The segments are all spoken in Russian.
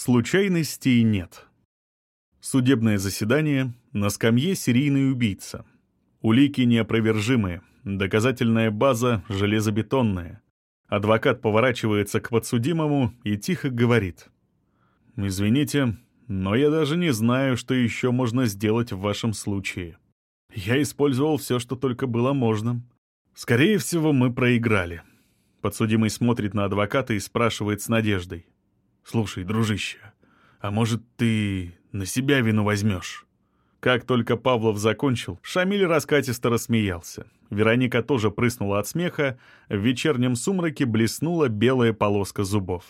Случайностей нет. Судебное заседание. На скамье серийный убийца. Улики неопровержимые. Доказательная база железобетонная. Адвокат поворачивается к подсудимому и тихо говорит. «Извините, но я даже не знаю, что еще можно сделать в вашем случае. Я использовал все, что только было можно. Скорее всего, мы проиграли». Подсудимый смотрит на адвоката и спрашивает с надеждой. «Слушай, дружище, а может, ты на себя вину возьмешь?» Как только Павлов закончил, Шамиль раскатисто рассмеялся. Вероника тоже прыснула от смеха, в вечернем сумраке блеснула белая полоска зубов.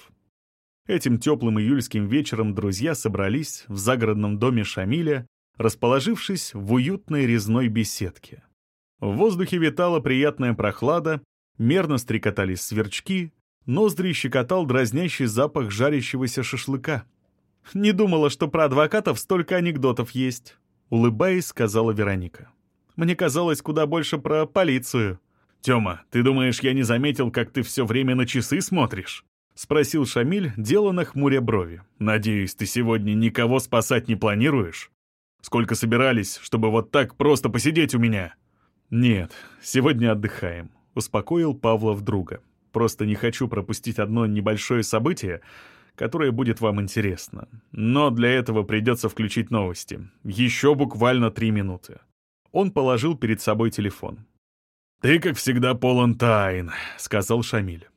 Этим теплым июльским вечером друзья собрались в загородном доме Шамиля, расположившись в уютной резной беседке. В воздухе витала приятная прохлада, мерно стрекотали сверчки, Ноздри щекотал дразнящий запах жарящегося шашлыка. «Не думала, что про адвокатов столько анекдотов есть», — улыбаясь, сказала Вероника. «Мне казалось куда больше про полицию». «Тёма, ты думаешь, я не заметил, как ты все время на часы смотришь?» — спросил Шамиль, делано хмуря брови. «Надеюсь, ты сегодня никого спасать не планируешь? Сколько собирались, чтобы вот так просто посидеть у меня?» «Нет, сегодня отдыхаем», — успокоил Павлов друга. Просто не хочу пропустить одно небольшое событие, которое будет вам интересно. Но для этого придется включить новости. Еще буквально три минуты. Он положил перед собой телефон. «Ты, как всегда, полон тайн», — сказал Шамиль.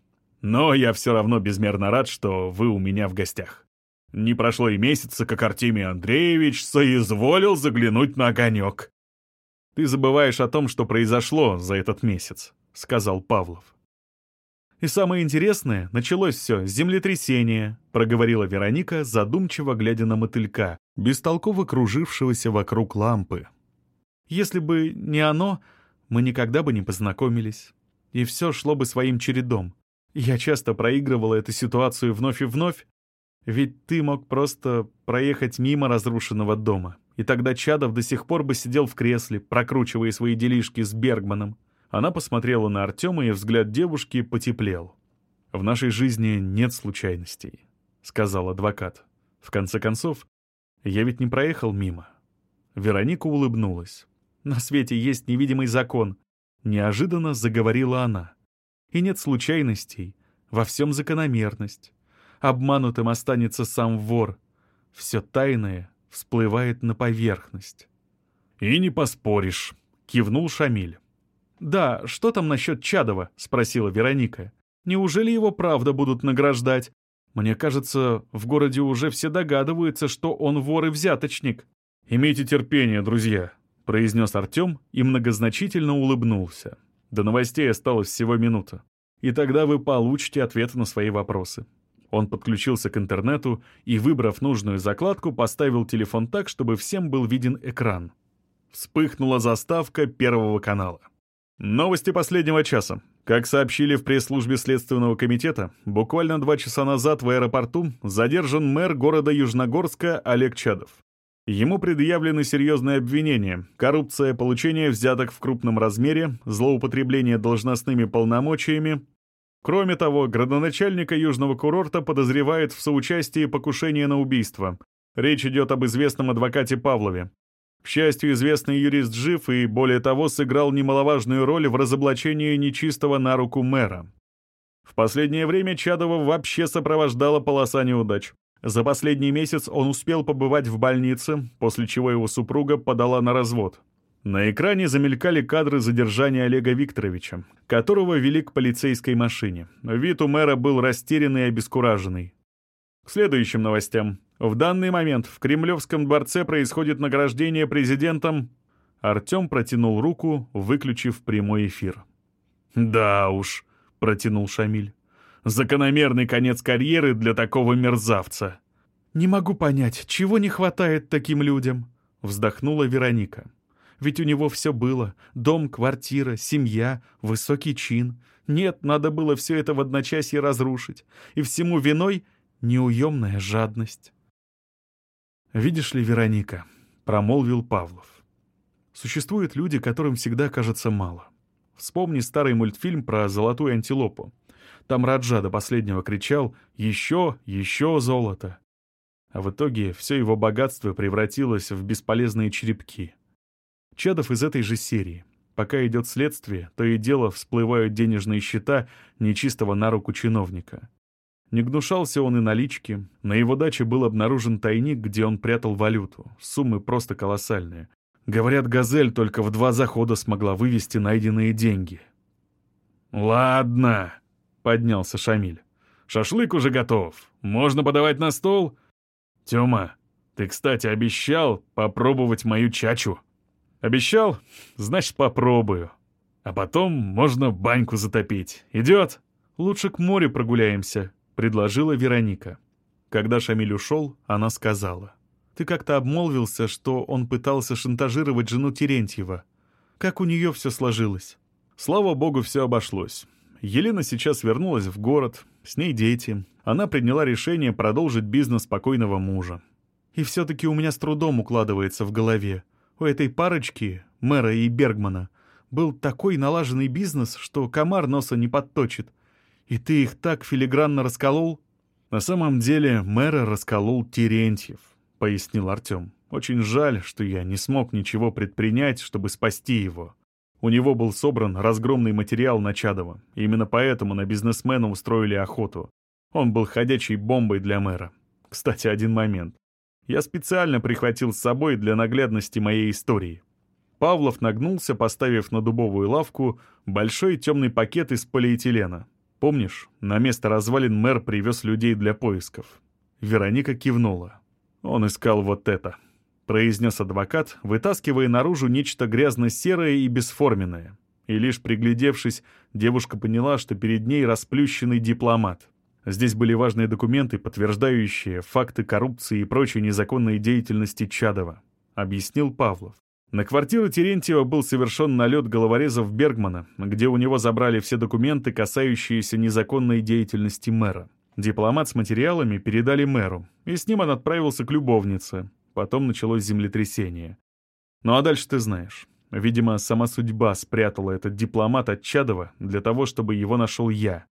«Но я все равно безмерно рад, что вы у меня в гостях. Не прошло и месяца, как Артемий Андреевич соизволил заглянуть на огонек». «Ты забываешь о том, что произошло за этот месяц», — сказал Павлов. «И самое интересное, началось все с землетрясения», — проговорила Вероника, задумчиво глядя на мотылька, бестолково кружившегося вокруг лампы. «Если бы не оно, мы никогда бы не познакомились. И все шло бы своим чередом. Я часто проигрывала эту ситуацию вновь и вновь, ведь ты мог просто проехать мимо разрушенного дома, и тогда Чадов до сих пор бы сидел в кресле, прокручивая свои делишки с Бергманом. Она посмотрела на Артема, и взгляд девушки потеплел. «В нашей жизни нет случайностей», — сказал адвокат. «В конце концов, я ведь не проехал мимо». Вероника улыбнулась. «На свете есть невидимый закон», — неожиданно заговорила она. «И нет случайностей, во всем закономерность. Обманутым останется сам вор. Все тайное всплывает на поверхность». «И не поспоришь», — кивнул Шамиль. «Да, что там насчет Чадова?» — спросила Вероника. «Неужели его правда будут награждать? Мне кажется, в городе уже все догадываются, что он вор и взяточник». «Имейте терпение, друзья», — произнес Артем и многозначительно улыбнулся. До новостей осталось всего минута. И тогда вы получите ответы на свои вопросы. Он подключился к интернету и, выбрав нужную закладку, поставил телефон так, чтобы всем был виден экран. Вспыхнула заставка Первого канала. Новости последнего часа. Как сообщили в пресс-службе Следственного комитета, буквально два часа назад в аэропорту задержан мэр города Южногорска Олег Чадов. Ему предъявлены серьезные обвинения – коррупция, получение взяток в крупном размере, злоупотребление должностными полномочиями. Кроме того, градоначальника Южного курорта подозревает в соучастии покушения на убийство. Речь идет об известном адвокате Павлове. К счастью, известный юрист жив и, более того, сыграл немаловажную роль в разоблачении нечистого на руку мэра. В последнее время Чадова вообще сопровождала полоса неудач. За последний месяц он успел побывать в больнице, после чего его супруга подала на развод. На экране замелькали кадры задержания Олега Викторовича, которого вели к полицейской машине. Вид у мэра был растерянный и обескураженный. К следующим новостям. В данный момент в Кремлевском дворце происходит награждение президентом... Артем протянул руку, выключив прямой эфир. «Да уж», — протянул Шамиль. «Закономерный конец карьеры для такого мерзавца». «Не могу понять, чего не хватает таким людям?» — вздохнула Вероника. «Ведь у него все было. Дом, квартира, семья, высокий чин. Нет, надо было все это в одночасье разрушить. И всему виной неуемная жадность». «Видишь ли, Вероника», — промолвил Павлов, — «существуют люди, которым всегда кажется мало. Вспомни старый мультфильм про золотую антилопу. Там Раджа до последнего кричал «Еще, еще золото!» А в итоге все его богатство превратилось в бесполезные черепки. Чадов из этой же серии. Пока идет следствие, то и дело всплывают денежные счета нечистого на руку чиновника. Не гнушался он и налички. На его даче был обнаружен тайник, где он прятал валюту. Суммы просто колоссальные. Говорят, «Газель» только в два захода смогла вывести найденные деньги. «Ладно», — поднялся Шамиль. «Шашлык уже готов. Можно подавать на стол?» «Тёма, ты, кстати, обещал попробовать мою чачу». «Обещал? Значит, попробую. А потом можно баньку затопить. Идет?» «Лучше к морю прогуляемся», — предложила Вероника. Когда Шамиль ушел, она сказала. «Ты как-то обмолвился, что он пытался шантажировать жену Терентьева. Как у нее все сложилось?» Слава богу, все обошлось. Елена сейчас вернулась в город, с ней дети. Она приняла решение продолжить бизнес покойного мужа. И все-таки у меня с трудом укладывается в голове. У этой парочки, мэра и Бергмана, был такой налаженный бизнес, что комар носа не подточит. И ты их так филигранно расколол? На самом деле мэра расколол Терентьев, пояснил Артем. Очень жаль, что я не смог ничего предпринять, чтобы спасти его. У него был собран разгромный материал на Чадова. Именно поэтому на бизнесмена устроили охоту. Он был ходячей бомбой для мэра. Кстати, один момент. Я специально прихватил с собой для наглядности моей истории. Павлов нагнулся, поставив на дубовую лавку большой темный пакет из полиэтилена. Помнишь, на место развалин мэр привез людей для поисков. Вероника кивнула. Он искал вот это, произнес адвокат, вытаскивая наружу нечто грязно-серое и бесформенное. И лишь приглядевшись, девушка поняла, что перед ней расплющенный дипломат. Здесь были важные документы, подтверждающие факты коррупции и прочей незаконной деятельности Чадова, объяснил Павлов. На квартиру Терентьева был совершен налет головорезов Бергмана, где у него забрали все документы, касающиеся незаконной деятельности мэра. Дипломат с материалами передали мэру, и с ним он отправился к любовнице. Потом началось землетрясение. Ну а дальше ты знаешь. Видимо, сама судьба спрятала этот дипломат от Чадова для того, чтобы его нашел я.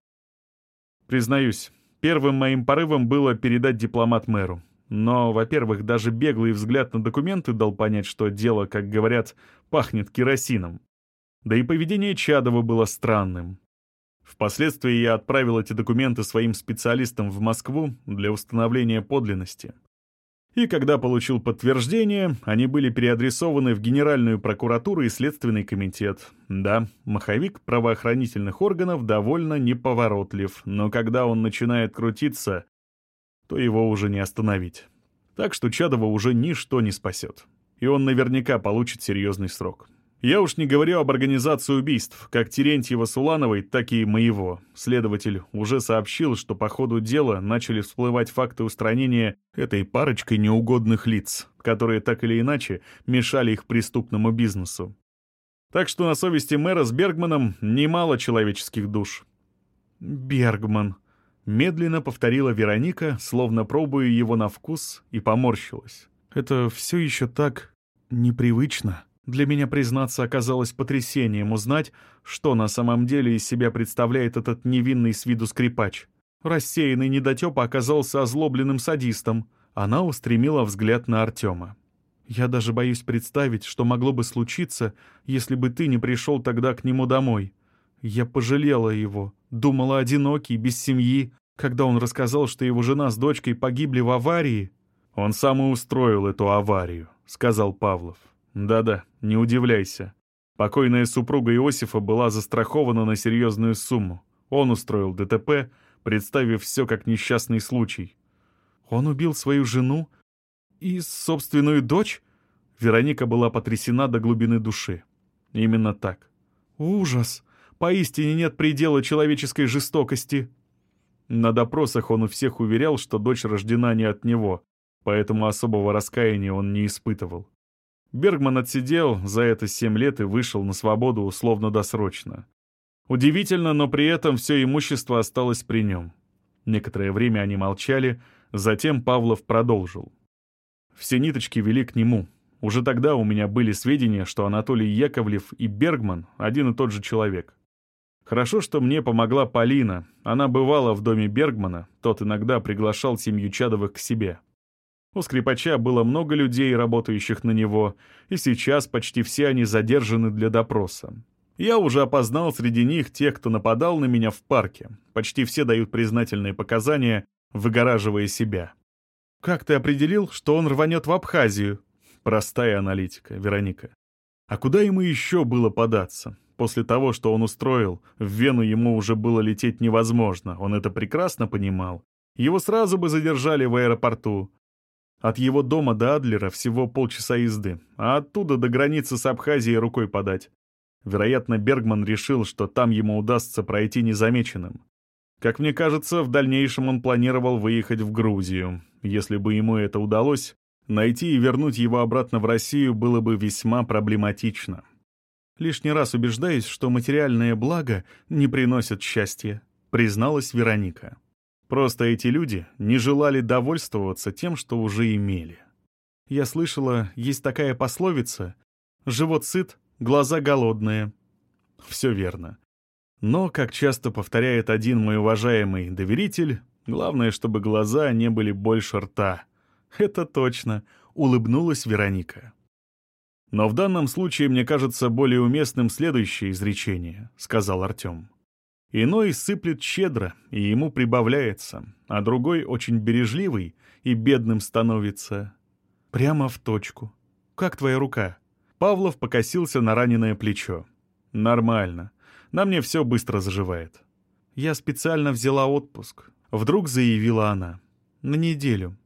Признаюсь, первым моим порывом было передать дипломат мэру. Но, во-первых, даже беглый взгляд на документы дал понять, что дело, как говорят, пахнет керосином. Да и поведение Чадова было странным. Впоследствии я отправил эти документы своим специалистам в Москву для установления подлинности. И когда получил подтверждение, они были переадресованы в Генеральную прокуратуру и Следственный комитет. Да, маховик правоохранительных органов довольно неповоротлив, но когда он начинает крутиться, то его уже не остановить. Так что Чадова уже ничто не спасет. И он наверняка получит серьезный срок. Я уж не говорю об организации убийств, как Терентьева с Улановой, так и моего. Следователь уже сообщил, что по ходу дела начали всплывать факты устранения этой парочкой неугодных лиц, которые так или иначе мешали их преступному бизнесу. Так что на совести мэра с Бергманом немало человеческих душ. «Бергман», Медленно повторила Вероника, словно пробуя его на вкус, и поморщилась. «Это все еще так непривычно. Для меня, признаться, оказалось потрясением узнать, что на самом деле из себя представляет этот невинный с виду скрипач. Рассеянный недотепа оказался озлобленным садистом. Она устремила взгляд на Артема. «Я даже боюсь представить, что могло бы случиться, если бы ты не пришел тогда к нему домой. Я пожалела его, думала одинокий, без семьи. Когда он рассказал, что его жена с дочкой погибли в аварии... «Он сам и устроил эту аварию», — сказал Павлов. «Да-да, не удивляйся. Покойная супруга Иосифа была застрахована на серьезную сумму. Он устроил ДТП, представив все как несчастный случай. Он убил свою жену и собственную дочь?» Вероника была потрясена до глубины души. Именно так. «Ужас!» Поистине нет предела человеческой жестокости. На допросах он у всех уверял, что дочь рождена не от него, поэтому особого раскаяния он не испытывал. Бергман отсидел за это семь лет и вышел на свободу условно-досрочно. Удивительно, но при этом все имущество осталось при нем. Некоторое время они молчали, затем Павлов продолжил. Все ниточки вели к нему. Уже тогда у меня были сведения, что Анатолий Яковлев и Бергман — один и тот же человек. Хорошо, что мне помогла Полина. Она бывала в доме Бергмана, тот иногда приглашал семью Чадовых к себе. У скрипача было много людей, работающих на него, и сейчас почти все они задержаны для допроса. Я уже опознал среди них тех, кто нападал на меня в парке. Почти все дают признательные показания, выгораживая себя. «Как ты определил, что он рванет в Абхазию?» Простая аналитика, Вероника. А куда ему еще было податься? После того, что он устроил, в Вену ему уже было лететь невозможно, он это прекрасно понимал. Его сразу бы задержали в аэропорту. От его дома до Адлера всего полчаса езды, а оттуда до границы с Абхазией рукой подать. Вероятно, Бергман решил, что там ему удастся пройти незамеченным. Как мне кажется, в дальнейшем он планировал выехать в Грузию. Если бы ему это удалось, найти и вернуть его обратно в Россию было бы весьма проблематично. Лишний раз убеждаюсь, что материальное благо не приносит счастья, призналась Вероника. Просто эти люди не желали довольствоваться тем, что уже имели. Я слышала, есть такая пословица «Живот сыт, глаза голодные». Все верно. Но, как часто повторяет один мой уважаемый доверитель, главное, чтобы глаза не были больше рта. Это точно, улыбнулась Вероника. Но в данном случае мне кажется более уместным следующее изречение, сказал Артем. Иной сыплет щедро, и ему прибавляется, а другой очень бережливый и бедным становится. Прямо в точку. Как твоя рука? Павлов покосился на раненое плечо. Нормально. На мне все быстро заживает. Я специально взяла отпуск. Вдруг заявила она. На неделю.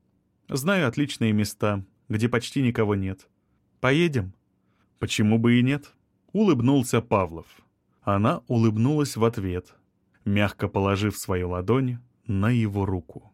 Знаю отличные места, где почти никого нет. Поедем? Почему бы и нет? Улыбнулся Павлов. Она улыбнулась в ответ, мягко положив свою ладонь на его руку.